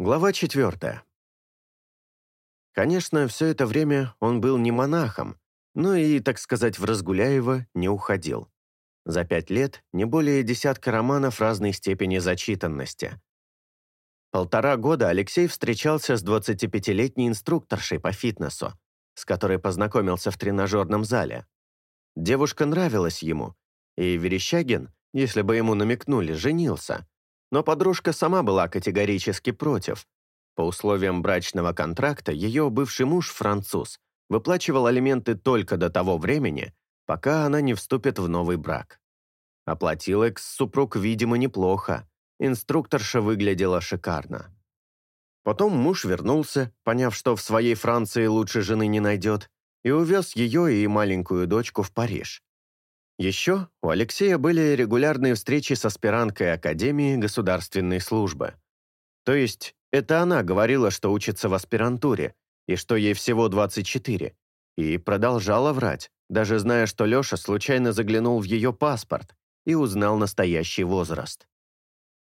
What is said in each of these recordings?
Глава 4. Конечно, все это время он был не монахом, но и, так сказать, в Разгуляева не уходил. За пять лет не более десятка романов разной степени зачитанности. Полтора года Алексей встречался с 25-летней инструкторшей по фитнесу, с которой познакомился в тренажерном зале. Девушка нравилась ему, и Верещагин, если бы ему намекнули, женился – но подружка сама была категорически против. По условиям брачного контракта ее бывший муж, француз, выплачивал алименты только до того времени, пока она не вступит в новый брак. Оплатил экс-супруг, видимо, неплохо. Инструкторша выглядела шикарно. Потом муж вернулся, поняв, что в своей Франции лучше жены не найдет, и увез ее и маленькую дочку в Париж. Еще у Алексея были регулярные встречи с аспиранткой Академии государственной службы. То есть это она говорила, что учится в аспирантуре, и что ей всего 24, и продолжала врать, даже зная, что Леша случайно заглянул в ее паспорт и узнал настоящий возраст.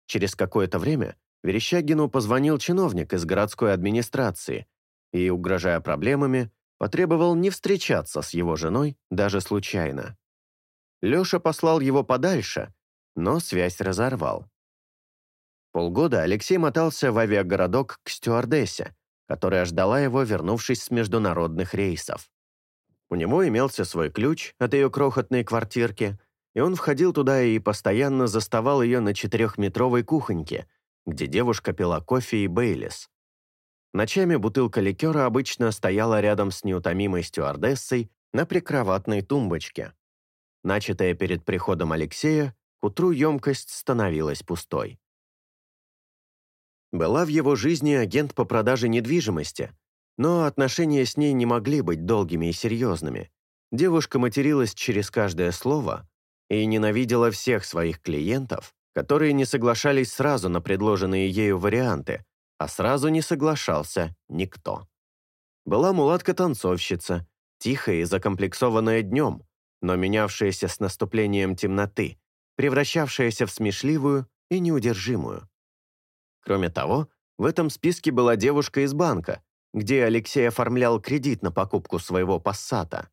Через какое-то время Верещагину позвонил чиновник из городской администрации и, угрожая проблемами, потребовал не встречаться с его женой даже случайно. Леша послал его подальше, но связь разорвал. Полгода Алексей мотался в авиагородок к стюардессе, которая ждала его, вернувшись с международных рейсов. У него имелся свой ключ от ее крохотной квартирки, и он входил туда и постоянно заставал ее на четырехметровой кухоньке, где девушка пила кофе и бейлис. Ночами бутылка ликера обычно стояла рядом с неутомимой стюардессой на прикроватной тумбочке – Начатая перед приходом Алексея, к утру емкость становилась пустой. Была в его жизни агент по продаже недвижимости, но отношения с ней не могли быть долгими и серьезными. Девушка материлась через каждое слово и ненавидела всех своих клиентов, которые не соглашались сразу на предложенные ею варианты, а сразу не соглашался никто. Была мулатка-танцовщица, тихая и закомплексованная днем, но менявшаяся с наступлением темноты, превращавшаяся в смешливую и неудержимую. Кроме того, в этом списке была девушка из банка, где Алексей оформлял кредит на покупку своего пассата.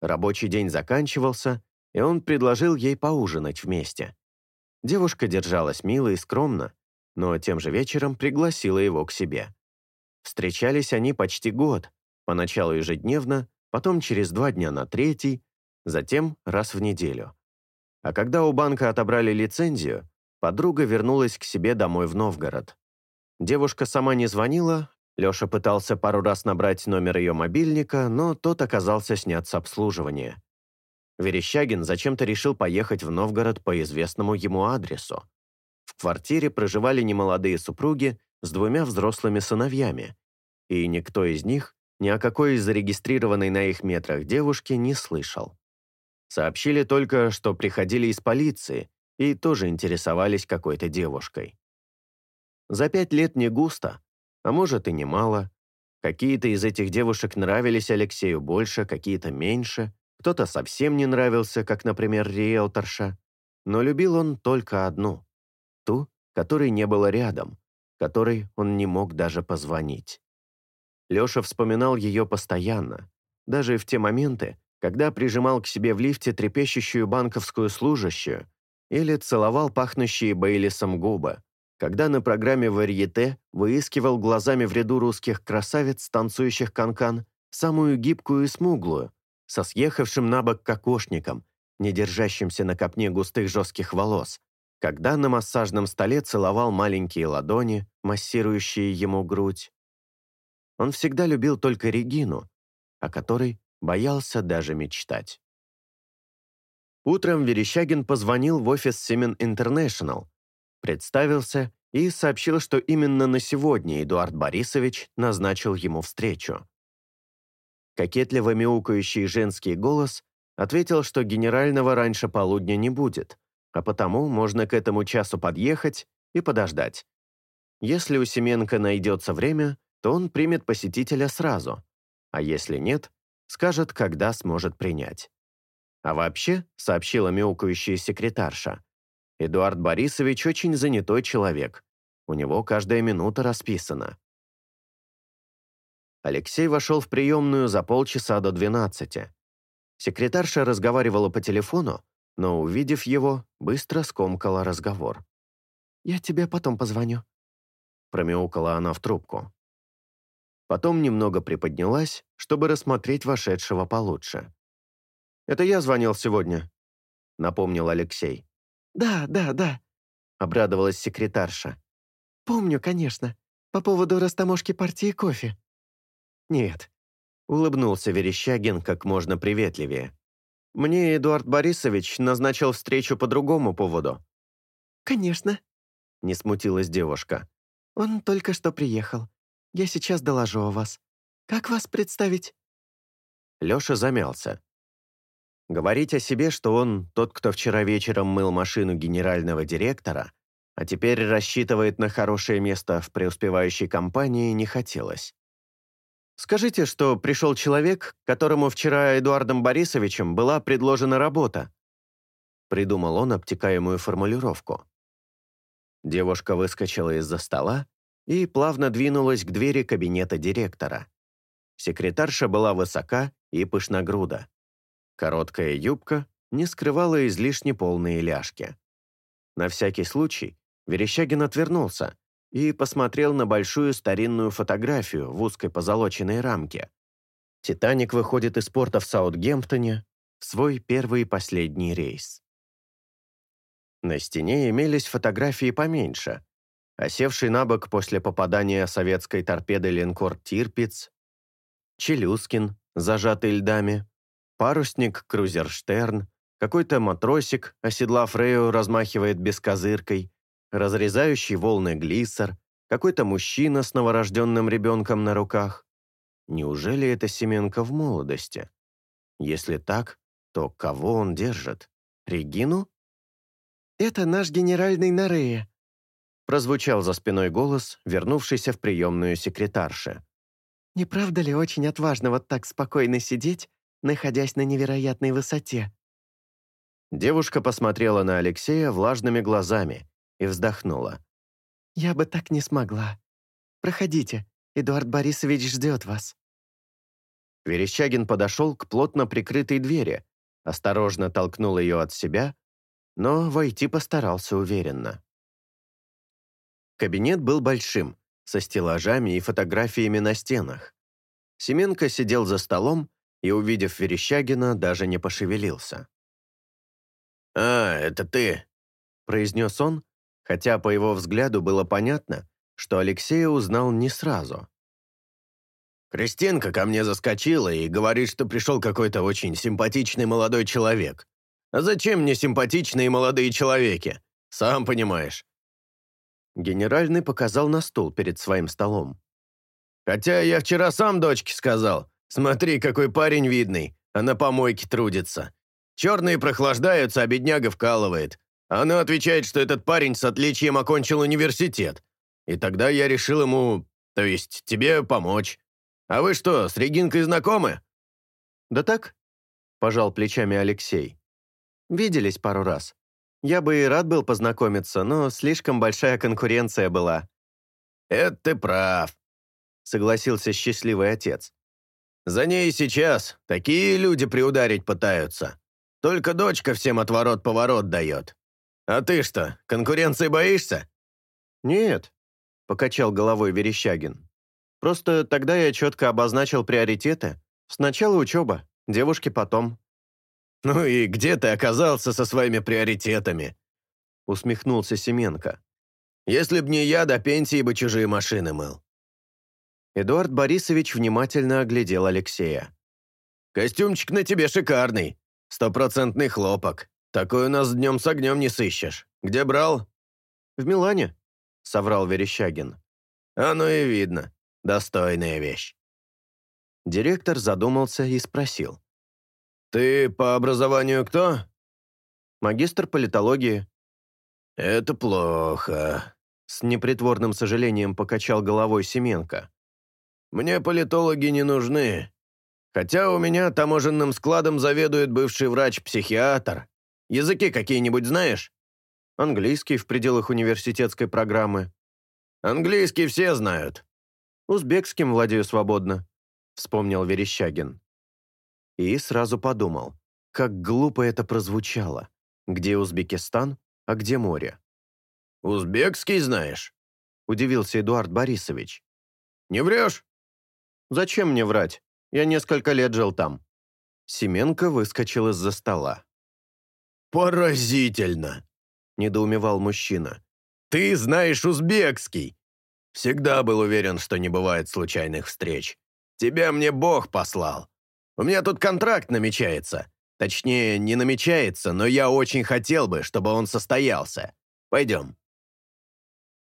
Рабочий день заканчивался, и он предложил ей поужинать вместе. Девушка держалась мило и скромно, но тем же вечером пригласила его к себе. Встречались они почти год, поначалу ежедневно, потом через два дня на третий, затем раз в неделю. А когда у банка отобрали лицензию, подруга вернулась к себе домой в Новгород. Девушка сама не звонила, Лёша пытался пару раз набрать номер ее мобильника, но тот оказался снят с обслуживания. Верещагин зачем-то решил поехать в Новгород по известному ему адресу. В квартире проживали немолодые супруги с двумя взрослыми сыновьями, и никто из них ни о какой зарегистрированной на их метрах девушке не слышал. Сообщили только, что приходили из полиции и тоже интересовались какой-то девушкой. За пять лет не густо, а может и не мало. Какие-то из этих девушек нравились Алексею больше, какие-то меньше, кто-то совсем не нравился, как, например, риэлторша. Но любил он только одну, ту, которой не было рядом, которой он не мог даже позвонить. Леша вспоминал ее постоянно, даже в те моменты, когда прижимал к себе в лифте трепещущую банковскую служащую или целовал пахнущие Бейлисом губы, когда на программе «Варьете» выискивал глазами в ряду русских красавиц, танцующих канкан, самую гибкую и смуглую, со съехавшим на бок кокошником, не держащимся на копне густых жестких волос, когда на массажном столе целовал маленькие ладони, массирующие ему грудь. Он всегда любил только Регину, о которой боялся даже мечтать. Утром Верещагин позвонил в офис Семен International, представился и сообщил, что именно на сегодня Эдуард Борисович назначил ему встречу. Кокетливо мяукающий женский голос ответил, что генерального раньше полудня не будет, а потому можно к этому часу подъехать и подождать. Если у Семенко найдется время, то он примет посетителя сразу, а если нет, скажет, когда сможет принять. А вообще, сообщила мяукающая секретарша, Эдуард Борисович очень занятой человек. У него каждая минута расписана. Алексей вошел в приемную за полчаса до 12. Секретарша разговаривала по телефону, но, увидев его, быстро скомкала разговор. «Я тебе потом позвоню», — промяукала она в трубку. Потом немного приподнялась, чтобы рассмотреть вошедшего получше. «Это я звонил сегодня», — напомнил Алексей. «Да, да, да», — обрадовалась секретарша. «Помню, конечно, по поводу растаможки партии кофе». «Нет», — улыбнулся Верещагин как можно приветливее. «Мне Эдуард Борисович назначил встречу по другому поводу». «Конечно», — не смутилась девушка. «Он только что приехал. Я сейчас доложу о вас. Как вас представить?» Лёша замялся. Говорить о себе, что он тот, кто вчера вечером мыл машину генерального директора, а теперь рассчитывает на хорошее место в преуспевающей компании, не хотелось. «Скажите, что пришел человек, которому вчера Эдуардом Борисовичем была предложена работа», придумал он обтекаемую формулировку. Девушка выскочила из-за стола и плавно двинулась к двери кабинета директора. Секретарша была высока и пышногруда. Короткая юбка не скрывала излишне полные ляжки. На всякий случай Верещагин отвернулся и посмотрел на большую старинную фотографию в узкой позолоченной рамке. «Титаник» выходит из порта в Саутгемптоне в свой первый и последний рейс. На стене имелись фотографии поменьше, осевший на бок после попадания советской торпеды линкор «Тирпиц», «Челюскин», зажатый льдами, парусник «Крузерштерн», какой-то матросик, оседлав Рею, размахивает бескозыркой, разрезающий волны глиссер, какой-то мужчина с новорожденным ребенком на руках. Неужели это Семенко в молодости? Если так, то кого он держит? Регину? «Это наш генеральный Нарея», прозвучал за спиной голос, вернувшийся в приемную секретарши. «Не правда ли очень отважно вот так спокойно сидеть, находясь на невероятной высоте?» Девушка посмотрела на Алексея влажными глазами и вздохнула. «Я бы так не смогла. Проходите, Эдуард Борисович ждет вас». Верещагин подошел к плотно прикрытой двери, осторожно толкнул ее от себя, но войти постарался уверенно. Кабинет был большим, со стеллажами и фотографиями на стенах. Семенко сидел за столом и, увидев Верещагина, даже не пошевелился. «А, это ты!» – произнес он, хотя по его взгляду было понятно, что Алексея узнал не сразу. «Кристинка ко мне заскочила и говорит, что пришел какой-то очень симпатичный молодой человек. А зачем мне симпатичные молодые человеки? Сам понимаешь, Генеральный показал на стол перед своим столом. «Хотя я вчера сам дочке сказал, смотри, какой парень видный, она на помойке трудится. Черные прохлаждаются, а бедняга вкалывает. Она отвечает, что этот парень с отличием окончил университет. И тогда я решил ему, то есть тебе, помочь. А вы что, с Регинкой знакомы?» «Да так», – пожал плечами Алексей. «Виделись пару раз. Я бы и рад был познакомиться, но слишком большая конкуренция была». «Это ты прав», — согласился счастливый отец. «За ней сейчас такие люди приударить пытаются. Только дочка всем отворот-поворот дает. А ты что, конкуренции боишься?» «Нет», — покачал головой Верещагин. «Просто тогда я четко обозначил приоритеты. Сначала учеба, девушки потом. «Ну и где ты оказался со своими приоритетами?» усмехнулся Семенко. «Если б не я, до пенсии бы чужие машины мыл». Эдуард Борисович внимательно оглядел Алексея. «Костюмчик на тебе шикарный. Стопроцентный хлопок. Такой у нас днем с огнем не сыщешь. Где брал?» «В Милане», — соврал Верещагин. «Оно и видно. Достойная вещь». Директор задумался и спросил. «Ты по образованию кто?» «Магистр политологии». «Это плохо», — с непритворным сожалением покачал головой Семенко. «Мне политологи не нужны. Хотя у меня таможенным складом заведует бывший врач-психиатр. Языки какие-нибудь знаешь?» «Английский в пределах университетской программы». «Английский все знают». «Узбекским владею свободно», — вспомнил Верещагин и сразу подумал, как глупо это прозвучало. Где Узбекистан, а где море? «Узбекский знаешь?» – удивился Эдуард Борисович. «Не врешь?» «Зачем мне врать? Я несколько лет жил там». Семенко выскочил из-за стола. «Поразительно!» – недоумевал мужчина. «Ты знаешь узбекский!» «Всегда был уверен, что не бывает случайных встреч. Тебя мне Бог послал. У меня тут контракт намечается. Точнее, не намечается, но я очень хотел бы, чтобы он состоялся. Пойдем».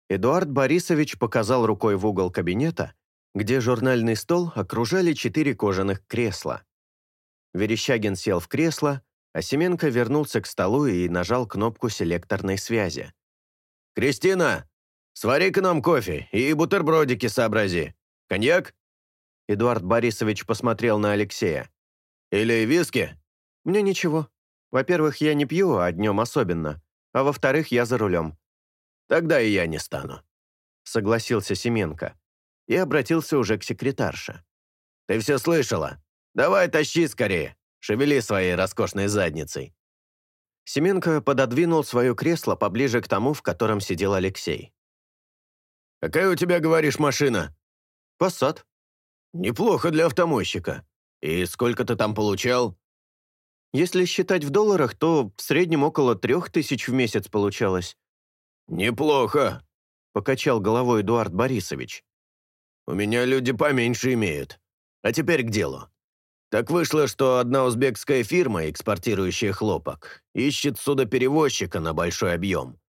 Эдуард Борисович показал рукой в угол кабинета, где журнальный стол окружали четыре кожаных кресла. Верещагин сел в кресло, а Семенко вернулся к столу и нажал кнопку селекторной связи. «Кристина, свари-ка нам кофе и бутербродики сообрази. Коньяк?» Эдуард Борисович посмотрел на Алексея. «Или виски?» «Мне ничего. Во-первых, я не пью, а днем особенно. А во-вторых, я за рулем». «Тогда и я не стану», — согласился Семенко. И обратился уже к секретарше. «Ты все слышала? Давай тащи скорее. Шевели своей роскошной задницей». Семенко пододвинул свое кресло поближе к тому, в котором сидел Алексей. «Какая у тебя, говоришь, машина?» «Пассат», «Неплохо для автомойщика. И сколько ты там получал?» «Если считать в долларах, то в среднем около трех тысяч в месяц получалось». «Неплохо», — покачал головой Эдуард Борисович. «У меня люди поменьше имеют. А теперь к делу. Так вышло, что одна узбекская фирма, экспортирующая хлопок, ищет судоперевозчика на большой объем.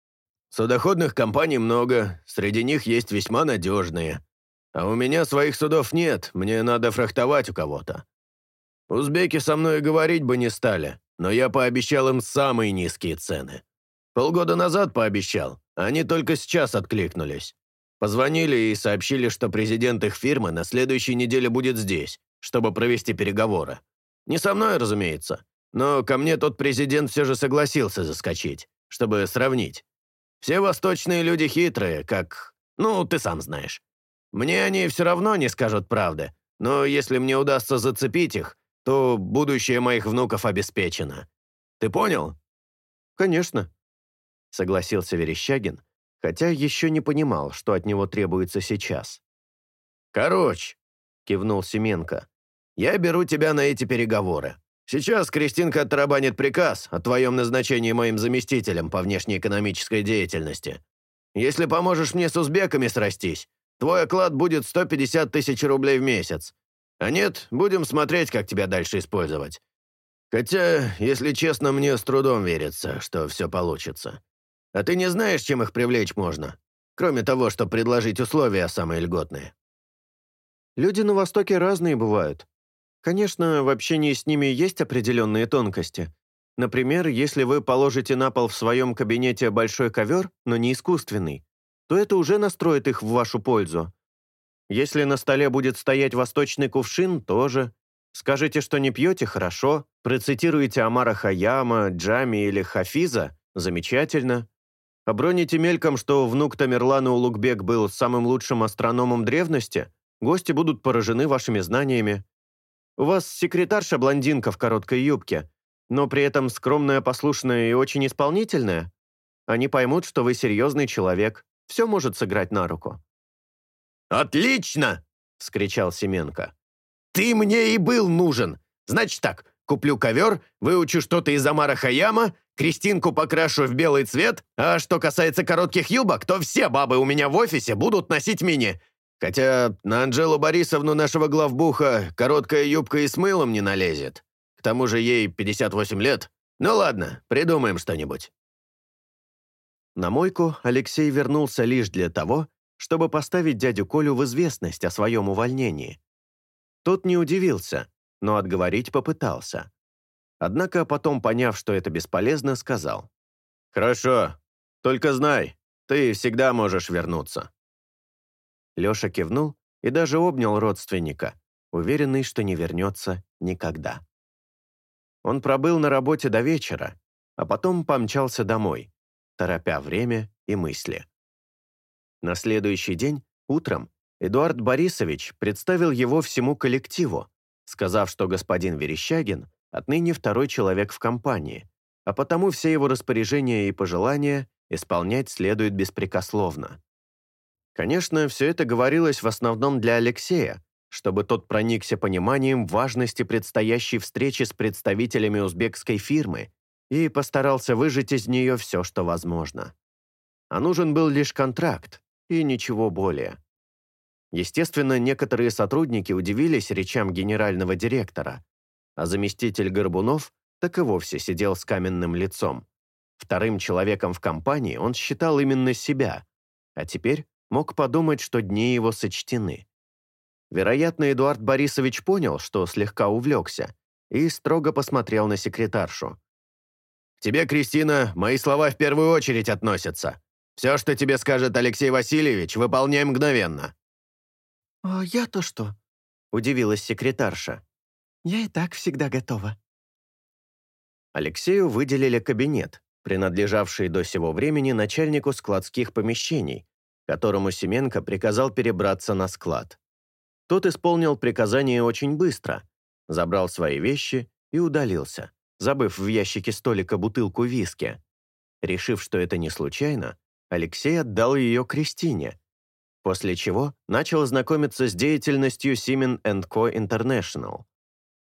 Судоходных компаний много, среди них есть весьма надежные. А у меня своих судов нет, мне надо фрахтовать у кого-то. Узбеки со мной говорить бы не стали, но я пообещал им самые низкие цены. Полгода назад пообещал, а они только сейчас откликнулись. Позвонили и сообщили, что президент их фирмы на следующей неделе будет здесь, чтобы провести переговоры. Не со мной, разумеется, но ко мне тот президент все же согласился заскочить, чтобы сравнить. Все восточные люди хитрые, как... Ну, ты сам знаешь. Мне они все равно не скажут правды, но если мне удастся зацепить их, то будущее моих внуков обеспечено. Ты понял?» «Конечно», — согласился Верещагин, хотя еще не понимал, что от него требуется сейчас. «Короче», — кивнул Семенко, — «я беру тебя на эти переговоры. Сейчас Кристинка отрабанит приказ о твоем назначении моим заместителем по внешнеэкономической деятельности. Если поможешь мне с узбеками срастись, Твой оклад будет 150 тысяч рублей в месяц. А нет, будем смотреть, как тебя дальше использовать. Хотя, если честно, мне с трудом верится, что все получится. А ты не знаешь, чем их привлечь можно? Кроме того, что предложить условия самые льготные. Люди на Востоке разные бывают. Конечно, в общении с ними есть определенные тонкости. Например, если вы положите на пол в своем кабинете большой ковер, но не искусственный, то это уже настроит их в вашу пользу. Если на столе будет стоять восточный кувшин, тоже. Скажите, что не пьете – хорошо. Процитируете Амара Хаяма, Джами или Хафиза – замечательно. Оброните мельком, что внук Тамерлана Улугбек был самым лучшим астрономом древности, гости будут поражены вашими знаниями. У вас секретарша-блондинка в короткой юбке, но при этом скромная, послушная и очень исполнительная. Они поймут, что вы серьезный человек. Все может сыграть на руку». «Отлично!» — вскричал Семенко. «Ты мне и был нужен. Значит так, куплю ковер, выучу что-то из Амара Хаяма, Кристинку покрашу в белый цвет, а что касается коротких юбок, то все бабы у меня в офисе будут носить мини. Хотя на Анжелу Борисовну нашего главбуха короткая юбка и с мылом не налезет. К тому же ей 58 лет. Ну ладно, придумаем что-нибудь. На мойку Алексей вернулся лишь для того, чтобы поставить дядю Колю в известность о своем увольнении. Тот не удивился, но отговорить попытался. Однако потом, поняв, что это бесполезно, сказал. «Хорошо, только знай, ты всегда можешь вернуться». Леша кивнул и даже обнял родственника, уверенный, что не вернется никогда. Он пробыл на работе до вечера, а потом помчался домой, торопя время и мысли. На следующий день, утром, Эдуард Борисович представил его всему коллективу, сказав, что господин Верещагин отныне второй человек в компании, а потому все его распоряжения и пожелания исполнять следует беспрекословно. Конечно, все это говорилось в основном для Алексея, чтобы тот проникся пониманием важности предстоящей встречи с представителями узбекской фирмы и постарался выжать из нее все, что возможно. А нужен был лишь контракт и ничего более. Естественно, некоторые сотрудники удивились речам генерального директора, а заместитель Горбунов так и вовсе сидел с каменным лицом. Вторым человеком в компании он считал именно себя, а теперь мог подумать, что дни его сочтены. Вероятно, Эдуард Борисович понял, что слегка увлекся, и строго посмотрел на секретаршу. К тебе, Кристина, мои слова в первую очередь относятся. Все, что тебе скажет Алексей Васильевич, выполняй мгновенно». «А я-то что?» — удивилась секретарша. «Я и так всегда готова». Алексею выделили кабинет, принадлежавший до сего времени начальнику складских помещений, которому Семенко приказал перебраться на склад. Тот исполнил приказание очень быстро, забрал свои вещи и удалился забыв в ящике столика бутылку виски. Решив, что это не случайно, Алексей отдал ее Кристине, после чего начал знакомиться с деятельностью Siemens Co. International.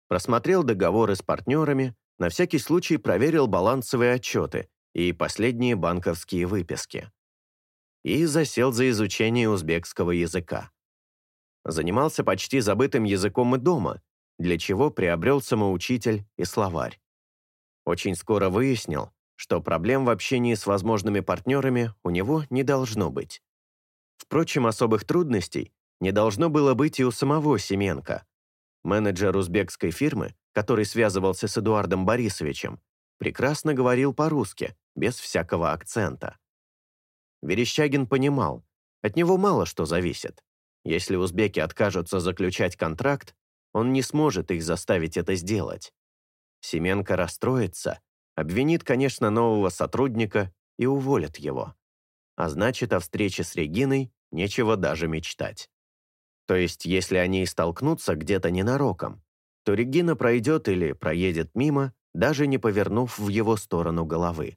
Просмотрел договоры с партнерами, на всякий случай проверил балансовые отчеты и последние банковские выписки. И засел за изучение узбекского языка. Занимался почти забытым языком и дома, для чего приобрел самоучитель и словарь очень скоро выяснил, что проблем в общении с возможными партнерами у него не должно быть. Впрочем, особых трудностей не должно было быть и у самого Семенко. Менеджер узбекской фирмы, который связывался с Эдуардом Борисовичем, прекрасно говорил по-русски, без всякого акцента. Верещагин понимал, от него мало что зависит. Если узбеки откажутся заключать контракт, он не сможет их заставить это сделать. Семенко расстроится, обвинит, конечно, нового сотрудника и уволит его. А значит, о встрече с Региной нечего даже мечтать. То есть, если они и столкнутся где-то ненароком, то Регина пройдет или проедет мимо, даже не повернув в его сторону головы.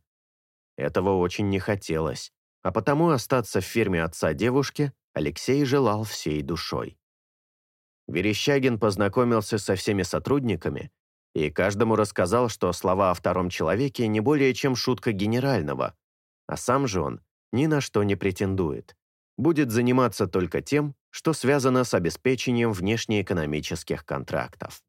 Этого очень не хотелось, а потому остаться в фирме отца девушки Алексей желал всей душой. Верещагин познакомился со всеми сотрудниками и каждому рассказал, что слова о втором человеке не более чем шутка генерального, а сам же он ни на что не претендует. Будет заниматься только тем, что связано с обеспечением внешнеэкономических контрактов.